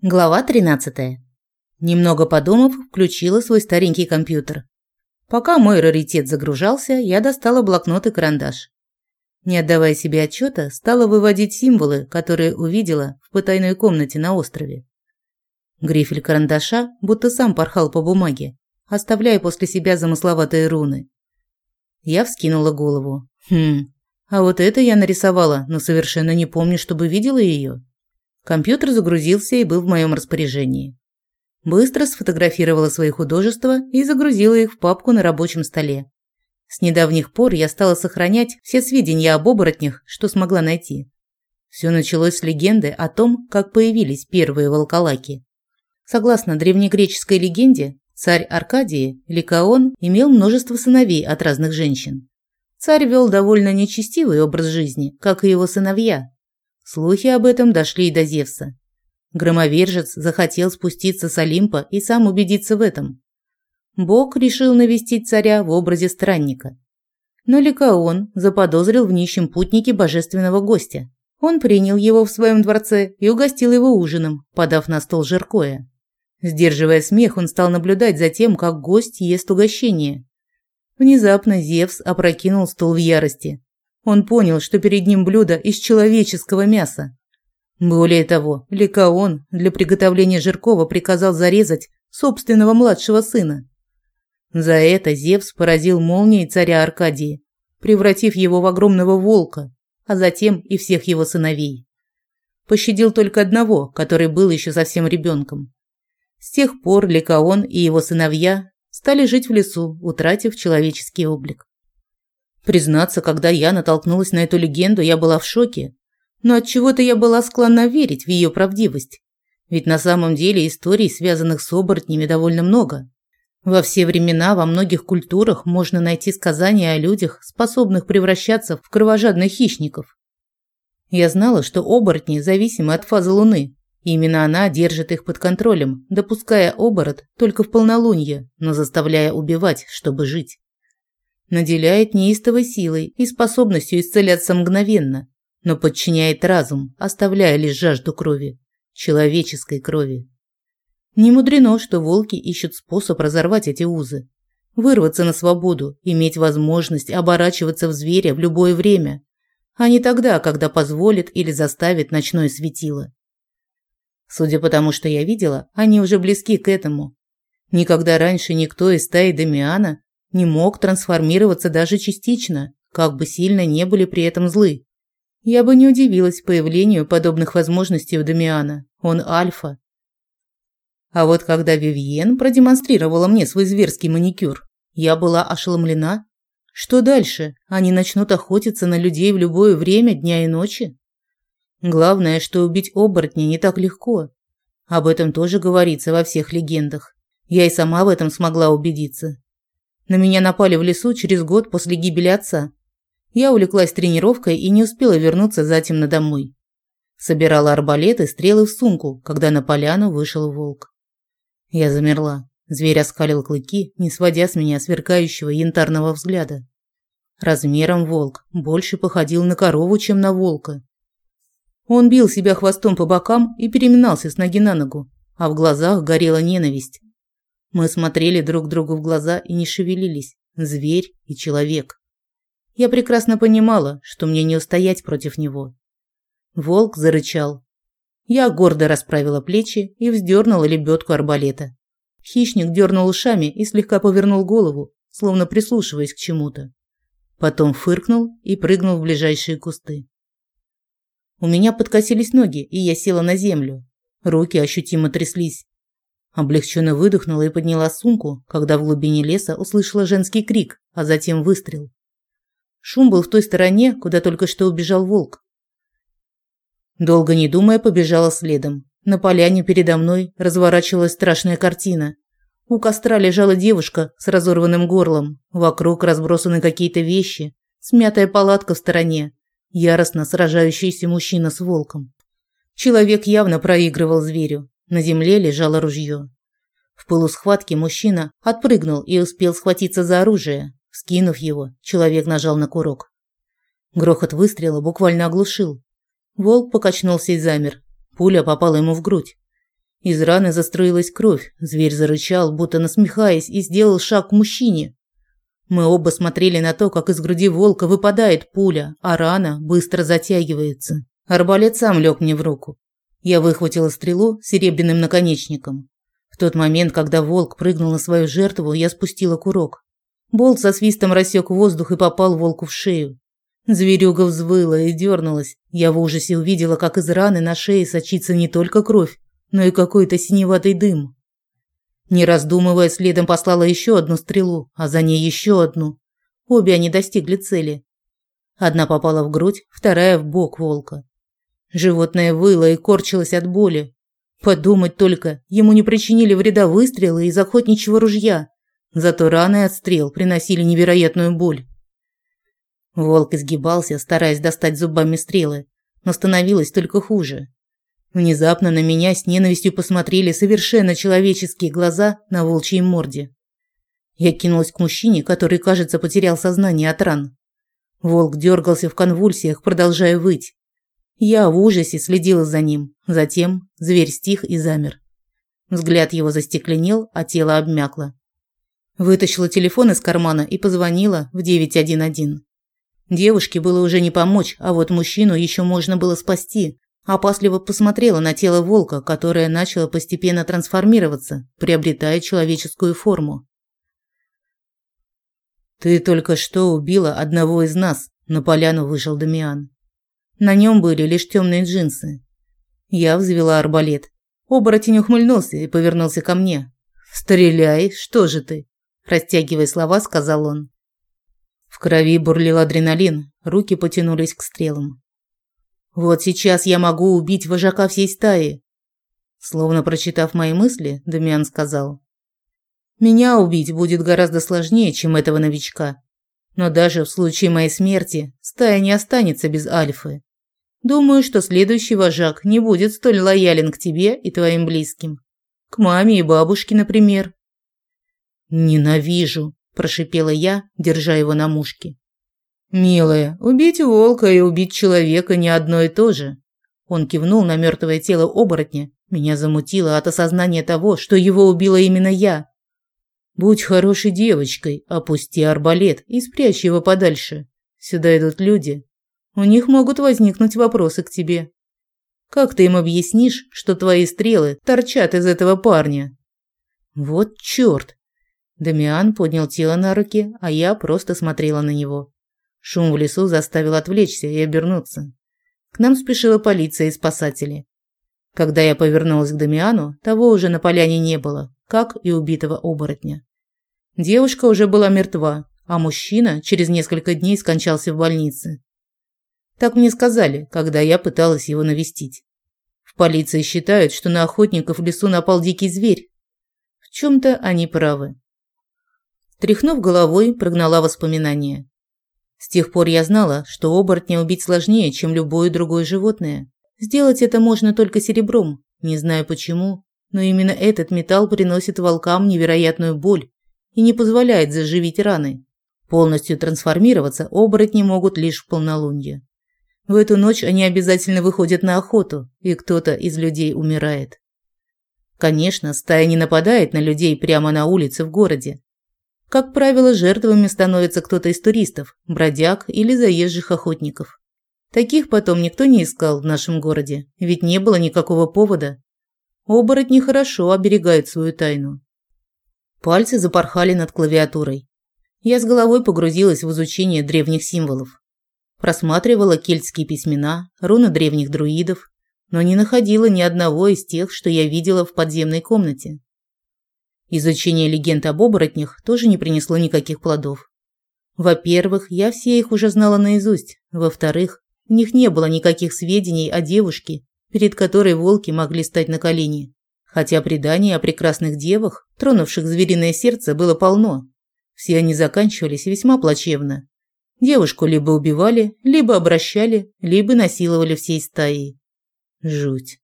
Глава 13. Немного подумав, включила свой старенький компьютер. Пока мой раритет загружался, я достала блокнот и карандаш. Не отдавая себе отчета, стала выводить символы, которые увидела в потайной комнате на острове. Грифель карандаша будто сам порхал по бумаге, оставляя после себя замысловатые руны. Я вскинула голову. Хм, а вот это я нарисовала, но совершенно не помню, чтобы видела ее. Компьютер загрузился и был в моем распоряжении. Быстро сфотографировала свои художества и загрузила их в папку на рабочем столе. С недавних пор я стала сохранять все сведения об оборотнях, что смогла найти. Все началось с легенды о том, как появились первые волколаки. Согласно древнегреческой легенде, царь Аркадии, Ликаон, имел множество сыновей от разных женщин. Царь вел довольно нечестивый образ жизни, как и его сыновья, Слухи об этом дошли и до Зевса. Громовержец захотел спуститься с Олимпа и сам убедиться в этом. Бог решил навестить царя в образе странника. Но Ликаон заподозрил в нищем путнике божественного гостя. Он принял его в своем дворце и угостил его ужином, подав на стол жаркое. Сдерживая смех, он стал наблюдать за тем, как гость ест угощение. Внезапно Зевс опрокинул стол в ярости. Он понял, что перед ним блюдо из человеческого мяса. Более того, Ликаон для приготовления жиркова приказал зарезать собственного младшего сына. За это Зевс поразил молнией царя Аркадии, превратив его в огромного волка, а затем и всех его сыновей. Пощадил только одного, который был еще совсем ребенком. С тех пор Ликаон и его сыновья стали жить в лесу, утратив человеческий облик. Признаться, когда я натолкнулась на эту легенду, я была в шоке. Но от чего-то я была склонна верить в ее правдивость. Ведь на самом деле историй, связанных с оборотнями, довольно много. Во все времена во многих культурах можно найти сказания о людях, способных превращаться в кровожадных хищников. Я знала, что оборотни зависимы от фазы Луны. И именно она держит их под контролем, допуская оборот только в полнолуние, но заставляя убивать, чтобы жить наделяет неистовой силой и способностью исцеляться мгновенно, но подчиняет разум, оставляя лишь жажду крови, человеческой крови. Не мудрено, что волки ищут способ разорвать эти узы, вырваться на свободу, иметь возможность оборачиваться в зверя в любое время, а не тогда, когда позволит или заставит ночное светило. Судя по тому, что я видела, они уже близки к этому. Никогда раньше никто из стаи Дамиана не мог трансформироваться даже частично, как бы сильно не были при этом злы. Я бы не удивилась появлению подобных возможностей у Дамиана. Он альфа. А вот когда Вивьен продемонстрировала мне свой зверский маникюр, я была ошеломлена. Что дальше? Они начнут охотиться на людей в любое время дня и ночи? Главное, что убить оборотня не так легко. Об этом тоже говорится во всех легендах. Я и сама в этом смогла убедиться. На меня напали в лесу через год после гибели отца. Я увлеклась тренировкой и не успела вернуться затем на домой. Собирала арбалеты, стрелы в сумку, когда на поляну вышел волк. Я замерла. Зверь оскалил клыки, не сводя с меня сверкающего янтарного взгляда. Размером волк больше походил на корову, чем на волка. Он бил себя хвостом по бокам и переминался с ноги на ногу, а в глазах горела ненависть. Мы смотрели друг другу в глаза и не шевелились. Зверь и человек. Я прекрасно понимала, что мне не устоять против него. Волк зарычал. Я гордо расправила плечи и вздернула лебедку арбалета. Хищник дернул ушами и слегка повернул голову, словно прислушиваясь к чему-то. Потом фыркнул и прыгнул в ближайшие кусты. У меня подкосились ноги, и я села на землю. Руки ощутимо тряслись. Облегченно выдохнула и подняла сумку, когда в глубине леса услышала женский крик, а затем выстрел. Шум был в той стороне, куда только что убежал волк. Долго не думая, побежала следом. На поляне передо мной разворачивалась страшная картина. У костра лежала девушка с разорванным горлом, вокруг разбросаны какие-то вещи, смятая палатка в стороне, яростно сражающийся мужчина с волком. Человек явно проигрывал зверю. На земле лежало ружье. В полусхватке мужчина отпрыгнул и успел схватиться за оружие. Скинув его, человек нажал на курок. Грохот выстрела буквально оглушил. Волк покачнулся и замер. Пуля попала ему в грудь. Из раны застроилась кровь. Зверь зарычал, будто насмехаясь, и сделал шаг к мужчине. Мы оба смотрели на то, как из груди волка выпадает пуля, а рана быстро затягивается. Арбалет сам лег мне в руку. Я выхватила стрелу с серебряным наконечником. В тот момент, когда волк прыгнул на свою жертву, я спустила курок. Болт со свистом рассек воздух и попал волку в шею. Зверюга взвыла и дернулась. Я в ужасе увидела, как из раны на шее сочится не только кровь, но и какой-то синеватый дым. Не раздумывая, следом послала еще одну стрелу, а за ней еще одну. Обе они достигли цели. Одна попала в грудь, вторая в бок волка. Животное выло и корчилось от боли. Подумать только, ему не причинили вреда выстрелы из охотничьего ружья. Зато раны от стрел приносили невероятную боль. Волк изгибался, стараясь достать зубами стрелы, но становилось только хуже. Внезапно на меня с ненавистью посмотрели совершенно человеческие глаза на волчьей морде. Я кинулась к мужчине, который, кажется, потерял сознание от ран. Волк дергался в конвульсиях, продолжая выть. Я в ужасе следила за ним. Затем зверь стих и замер. Взгляд его застекленел, а тело обмякло. Вытащила телефон из кармана и позвонила в 911. Девушке было уже не помочь, а вот мужчину еще можно было спасти. Опасливо посмотрела на тело волка, которое начало постепенно трансформироваться, приобретая человеческую форму. «Ты только что убила одного из нас», – на поляну вышел Дамиан. На нем были лишь темные джинсы. Я взвела арбалет. Оборотень ухмыльнулся и повернулся ко мне. «Стреляй, что же ты?» Растягивая слова, сказал он. В крови бурлил адреналин, руки потянулись к стрелам. Вот сейчас я могу убить вожака всей стаи. Словно прочитав мои мысли, Дамиан сказал: Меня убить будет гораздо сложнее, чем этого новичка. Но даже в случае моей смерти стая не останется без альфы. Думаю, что следующий вожак не будет столь лоялен к тебе и твоим близким. К маме и бабушке, например. Ненавижу, прошипела я, держа его на мушке. Милая, убить волка и убить человека не одно и то же. Он кивнул на мертвое тело оборотня. Меня замутило от осознания того, что его убила именно я. Будь хорошей девочкой, опусти арбалет и спрячь его подальше. Сюда идут люди. У них могут возникнуть вопросы к тебе. Как ты им объяснишь, что твои стрелы торчат из этого парня? Вот чёрт! Дамиан поднял тело на руки, а я просто смотрела на него. Шум в лесу заставил отвлечься и обернуться. К нам спешила полиция и спасатели. Когда я повернулась к Дамиану, того уже на поляне не было, как и убитого оборотня. Девушка уже была мертва, а мужчина через несколько дней скончался в больнице. Так мне сказали, когда я пыталась его навестить. В полиции считают, что на охотников в лесу напал дикий зверь. В чем-то они правы. Тряхнув головой, прогнала воспоминания. С тех пор я знала, что оборотня убить сложнее, чем любое другое животное. Сделать это можно только серебром. Не знаю почему, но именно этот металл приносит волкам невероятную боль и не позволяет заживить раны. Полностью трансформироваться оборотни могут лишь в полнолуние. В эту ночь они обязательно выходят на охоту, и кто-то из людей умирает. Конечно, стая не нападает на людей прямо на улице в городе, как правило, жертвами становится кто-то из туристов, бродяг или заезжих охотников. Таких потом никто не искал в нашем городе, ведь не было никакого повода. Оборотни хорошо оберегают свою тайну. Пальцы запорхали над клавиатурой. Я с головой погрузилась в изучение древних символов. Просматривала кельтские письмена, руны древних друидов, но не находила ни одного из тех, что я видела в подземной комнате. Изучение легенд об оборотнях тоже не принесло никаких плодов. Во-первых, я все их уже знала наизусть. Во-вторых, в них не было никаких сведений о девушке, перед которой волки могли стать на колени. Хотя преданий о прекрасных девах, тронувших звериное сердце, было полно. Все они заканчивались весьма плачевно. Девушку либо убивали, либо обращали, либо насиловали всей стаей. Жуть.